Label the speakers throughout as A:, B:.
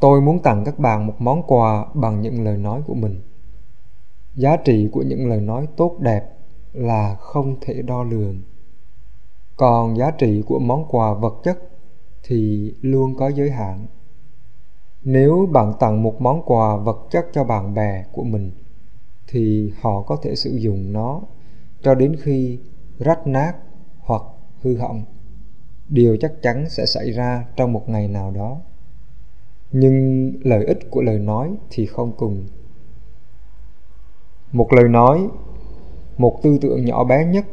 A: Tôi muốn tặng các bạn một món quà bằng những lời nói của mình. Giá trị của những lời nói tốt đẹp là không thể đo lường. Còn giá trị của món quà vật chất thì luôn có giới hạn. Nếu bạn tặng một món quà vật chất cho bạn bè của mình, thì họ có thể sử dụng nó cho đến khi rách nát hoặc hư hỏng. Điều chắc chắn sẽ xảy ra trong một ngày nào đó nhưng lợi ích của lời nói thì không cùng. Một lời nói, một tư tưởng nhỏ bé nhất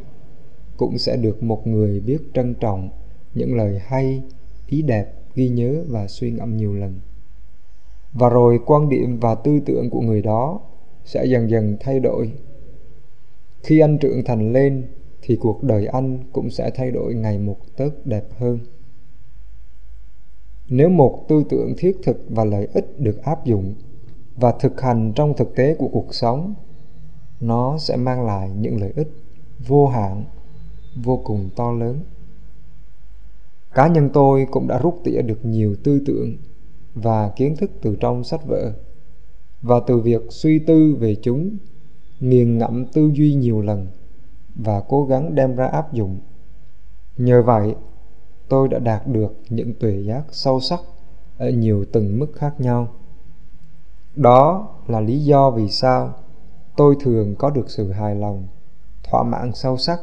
A: cũng sẽ được một người biết trân trọng những lời hay, ý đẹp, ghi nhớ và suy ngẫm nhiều lần. Và rồi quan điểm và tư tưởng của người đó sẽ dần dần thay đổi. Khi anh trưởng thành lên thì cuộc đời anh cũng sẽ thay đổi ngày một tớt đẹp hơn nếu một tư tưởng thiết thực và lợi ích được áp dụng và thực hành trong thực tế của cuộc sống, nó sẽ mang lại những lợi ích vô hạn, vô cùng to lớn. Cá nhân tôi cũng đã rút tỉa được nhiều tư tưởng và kiến thức từ trong sách vở. Và từ việc suy tư về chúng, nghiền ngẫm tư duy nhiều lần và cố gắng đem ra áp dụng. Nhờ vậy tôi đã đạt được những tuệ giác sâu sắc ở nhiều từng mức khác nhau. Đó là lý do vì sao tôi thường có được sự hài lòng, thỏa mãn sâu sắc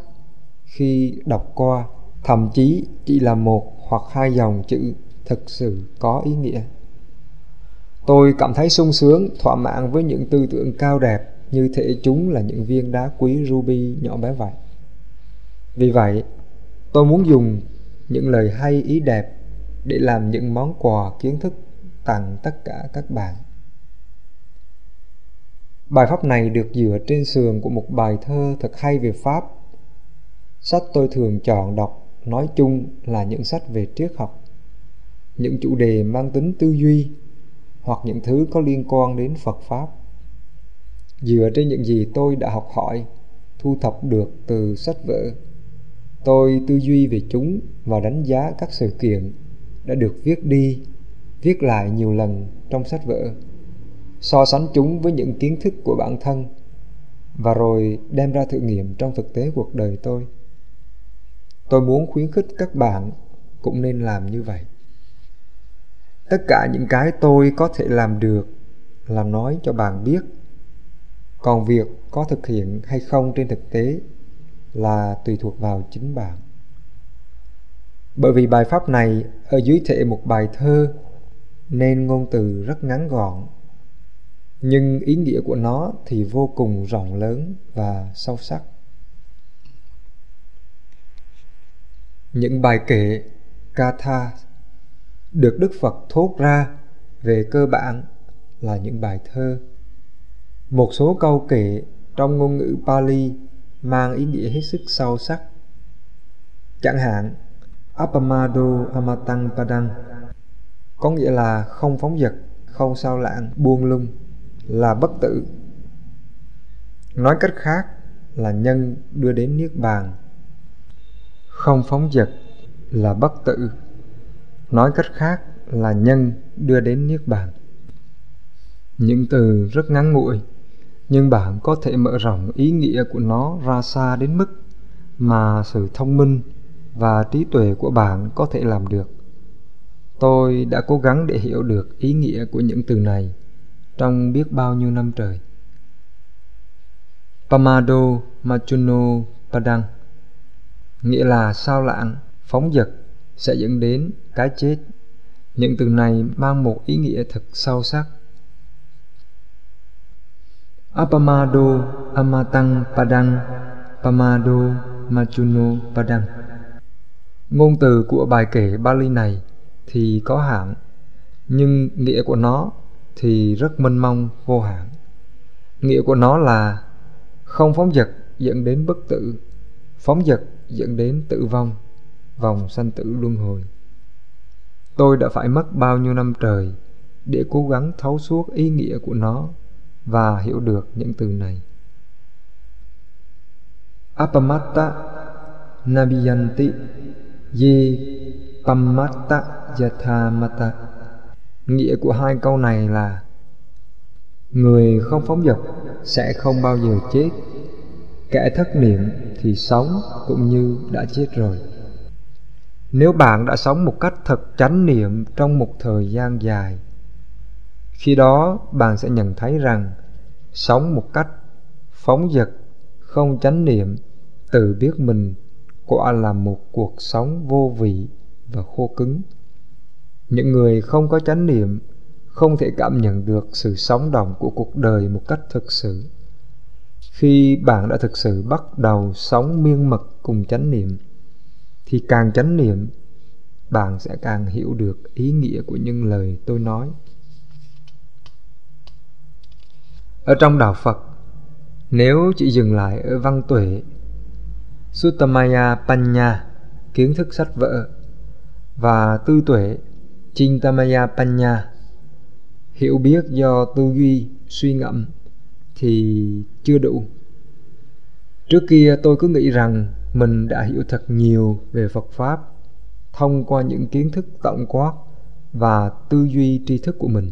A: khi đọc qua, thậm chí chỉ là một hoặc hai dòng chữ thực sự có ý nghĩa. Tôi cảm thấy sung sướng, thỏa mãn với những tư tưởng cao đẹp như thể chúng là những viên đá quý ruby nhỏ bé vậy. Vì vậy, tôi muốn dùng những lời hay ý đẹp để làm những món quà kiến thức tặng tất cả các bạn. Bài pháp này được dựa trên sườn của một bài thơ thật hay về Pháp. Sách tôi thường chọn đọc nói chung là những sách về triết học, những chủ đề mang tính tư duy hoặc những thứ có liên quan đến Phật Pháp. Dựa trên những gì tôi đã học hỏi, thu thập được từ sách vở tôi tư duy về chúng và đánh giá các sự kiện đã được viết đi, viết lại nhiều lần trong sách vở, so sánh chúng với những kiến thức của bản thân và rồi đem ra thử nghiệm trong thực tế cuộc đời tôi. Tôi muốn khuyến khích các bạn cũng nên làm như vậy. Tất cả những cái tôi có thể làm được là nói cho bạn biết còn việc có thực hiện hay không trên thực tế là tùy thuộc vào chính bạn. Bởi vì bài pháp này ở dưới thể một bài thơ nên ngôn từ rất ngắn gọn, nhưng ý nghĩa của nó thì vô cùng rộng lớn và sâu sắc. Những bài kệ Katha được Đức Phật thốt ra về cơ bản là những bài thơ. Một số câu kệ trong ngôn ngữ Pali mang ý nghĩa hết sức sâu sắc. Chẳng hạn, Apamado Amatang Padang có nghĩa là không phóng dật, không sao lãng, buông lung, là bất tử. Nói cách khác là nhân đưa đến Niết Bàn. Không phóng dật là bất tử. Nói cách khác là nhân đưa đến Niết Bàn. Những từ rất ngắn ngủi nhưng bạn có thể mở rộng ý nghĩa của nó ra xa đến mức mà sự thông minh và trí tuệ của bạn có thể làm được. Tôi đã cố gắng để hiểu được ý nghĩa của những từ này trong biết bao nhiêu năm trời. Pamado machuno padang, nghĩa là sao lãng, phóng dật, sẽ dẫn đến cái chết. Những từ này mang một ý nghĩa thật sâu sắc. Apamado Amatang Padang Pamado Machuno Padang. Ngôn từ của bài kể Bali này thì có hạn nhưng nghĩa của nó thì rất mênh mông, vô hạn. Nghĩa của nó là không phóng dật dẫn đến bất tử, phóng dật dẫn đến tử vong, vòng sanh tử luân hồi. Tôi đã phải mất bao nhiêu năm trời để cố gắng thấu suốt ý nghĩa của nó và hiểu được những từ này. Apamatta Nabiyanti Ye Pamatta Yathamata. Nghĩa của hai câu này là người không phóng dật sẽ không bao giờ chết. Kẻ thất niệm thì sống cũng như đã chết rồi. Nếu bạn đã sống một cách thật chánh niệm trong một thời gian dài khi đó, bạn sẽ nhận thấy rằng sống một cách phóng dật, không chánh niệm tự biết mình quả là một cuộc sống vô vị và khô cứng. Những người không có chánh niệm không thể cảm nhận được sự sống động của cuộc đời một cách thực sự. Khi bạn đã thực sự bắt đầu sống miên mật cùng chánh niệm, thì càng chánh niệm, bạn sẽ càng hiểu được ý nghĩa của những lời tôi nói. Ở trong đạo phật, nếu chỉ dừng lại ở văn tuệ Suttamaya Panya, kiến thức sách vở, và tư tuệ Chintamaya Panya, hiểu biết do tư duy, suy ngẫm thì chưa đủ. Trước kia tôi cứ nghĩ rằng mình đã hiểu thật nhiều về phật pháp thông qua những kiến thức tổng quát và tư duy tri thức của mình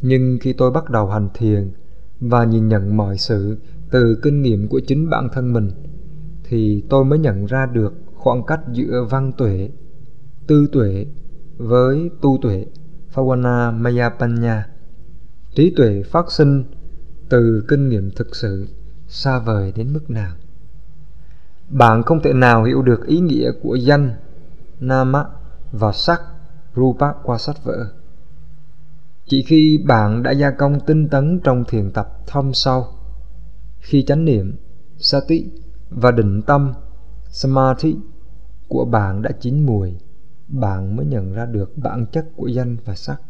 A: nhưng khi tôi bắt đầu hành thiền và nhìn nhận mọi sự từ kinh nghiệm của chính bản thân mình, thì tôi mới nhận ra được khoảng cách giữa văn tuệ, tư tuệ với tu tuệ, Phawana Mayapanya, trí tuệ phát sinh từ kinh nghiệm thực sự xa vời đến mức nào. Bạn không thể nào hiểu được ý nghĩa của danh, nama và sắc, rupa qua sách vở chỉ khi bạn đã gia công tinh tấn trong thiền tập thâm sâu, khi chánh niệm, sati và định tâm, samadhi của bạn đã chín mùi, bạn mới nhận ra được bản chất của danh và sắc.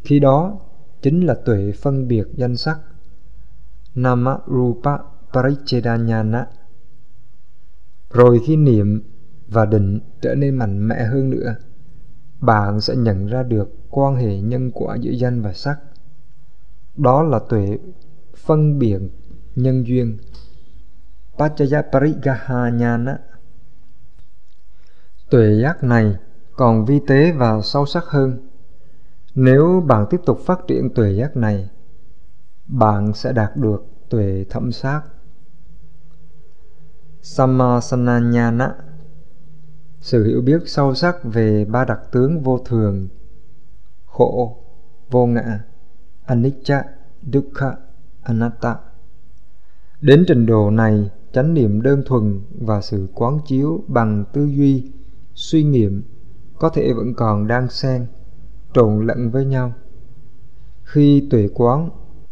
A: Khi đó, chính là tuệ phân biệt danh sắc, nama rupa parichedanyana rồi khi niệm và định trở nên mạnh mẽ hơn nữa, bạn sẽ nhận ra được quan hệ nhân quả giữa danh và sắc đó là tuệ phân biệt nhân duyên Pachaya Parigahanyana Tuệ giác này còn vi tế và sâu sắc hơn. Nếu bạn tiếp tục phát triển tuệ giác này, bạn sẽ đạt được tuệ thẩm sát. Samasananyana Sự hiểu biết sâu sắc về ba đặc tướng vô thường, khổ, vô ngã, anicca, dukkha, anatta. Đến trình độ này, chánh niệm đơn thuần và sự quán chiếu bằng tư duy suy nghiệm có thể vẫn còn đang xen trộn lẫn với nhau khi tuệ quán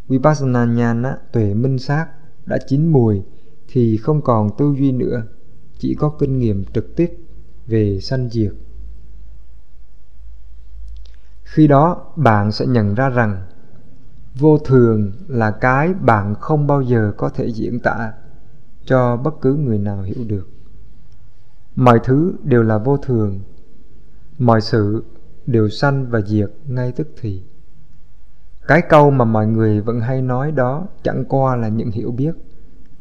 A: vipassana nhana tuệ minh sát đã chín mùi thì không còn tư duy nữa chỉ có kinh nghiệm trực tiếp về sanh diệt khi đó, bạn sẽ nhận ra rằng, vô thường là cái bạn không bao giờ có thể diễn tả cho bất cứ người nào hiểu được. Mọi thứ đều là vô thường, mọi sự đều sanh và diệt ngay tức thì. Cái câu mà mọi người vẫn hay nói đó chẳng qua là những hiểu biết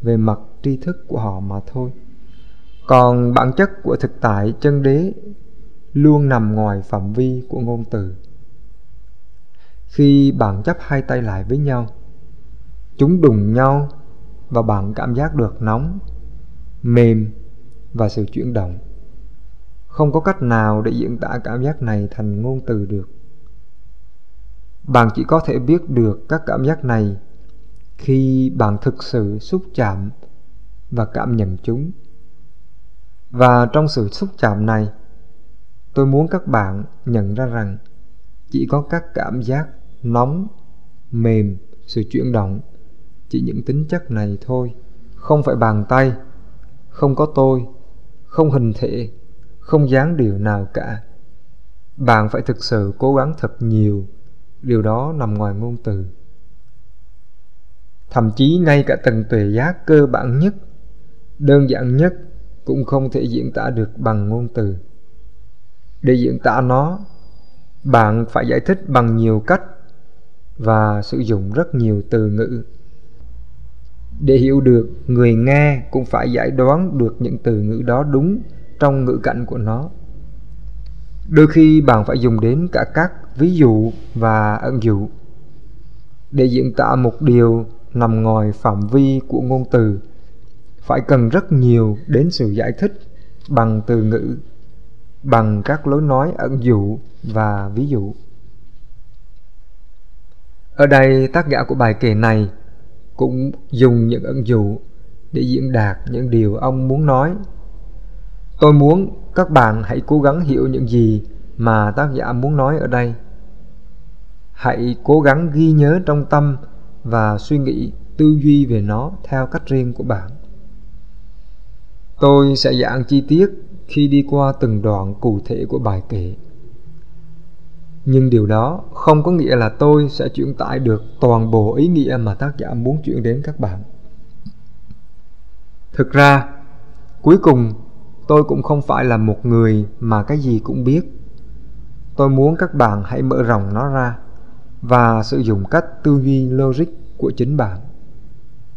A: về mặt tri thức của họ mà thôi. Còn bản chất của thực tại chân đế luôn nằm ngoài phạm vi của ngôn từ khi bạn chấp hai tay lại với nhau. Chúng đụng nhau và bạn cảm giác được nóng, mềm và sự chuyển động. Không có cách nào để diễn tả cảm giác này thành ngôn từ được. Bạn chỉ có thể biết được các cảm giác này khi bạn thực sự xúc chạm và cảm nhận chúng. Và trong sự xúc chạm này, tôi muốn các bạn nhận ra rằng chỉ có các cảm giác nóng, mềm, sự chuyển động. Chỉ những tính chất này thôi. Không phải bàn tay, không có tôi, không hình thể, không dáng điều nào cả. Bạn phải thực sự cố gắng thật nhiều. Điều đó nằm ngoài ngôn từ. Thậm chí ngay cả tầng tuệ giác cơ bản nhất, đơn giản nhất cũng không thể diễn tả được bằng ngôn từ. Để diễn tả nó bạn phải giải thích bằng nhiều cách và sử dụng rất nhiều từ ngữ. Để hiểu được, người nghe cũng phải giải đoán được những từ ngữ đó đúng trong ngữ cảnh của nó. Đôi khi bạn phải dùng đến cả các ví dụ và ẩn dụ. Để diễn tả một điều nằm ngoài phạm vi của ngôn từ, phải cần rất nhiều đến sự giải thích bằng từ ngữ bằng các lối nói, ẩn dụ và ví dụ. Ở đây, tác giả của bài kể này cũng dùng những ẩn dụ để diễn đạt những điều ông muốn nói. Tôi muốn các bạn hãy cố gắng hiểu những gì mà tác giả muốn nói ở đây. Hãy cố gắng ghi nhớ trong tâm và suy nghĩ tư duy về nó theo cách riêng của bạn. Tôi sẽ giảng chi tiết khi đi qua từng đoạn cụ thể của bài kể. Nhưng điều đó không có nghĩa là tôi sẽ chuyển tải được toàn bộ ý nghĩa mà tác giả muốn chuyển đến các bạn. Thực ra, cuối cùng, tôi cũng không phải là một người mà cái gì cũng biết. Tôi muốn các bạn hãy mở rộng nó ra và sử dụng cách tư duy logic của chính bạn.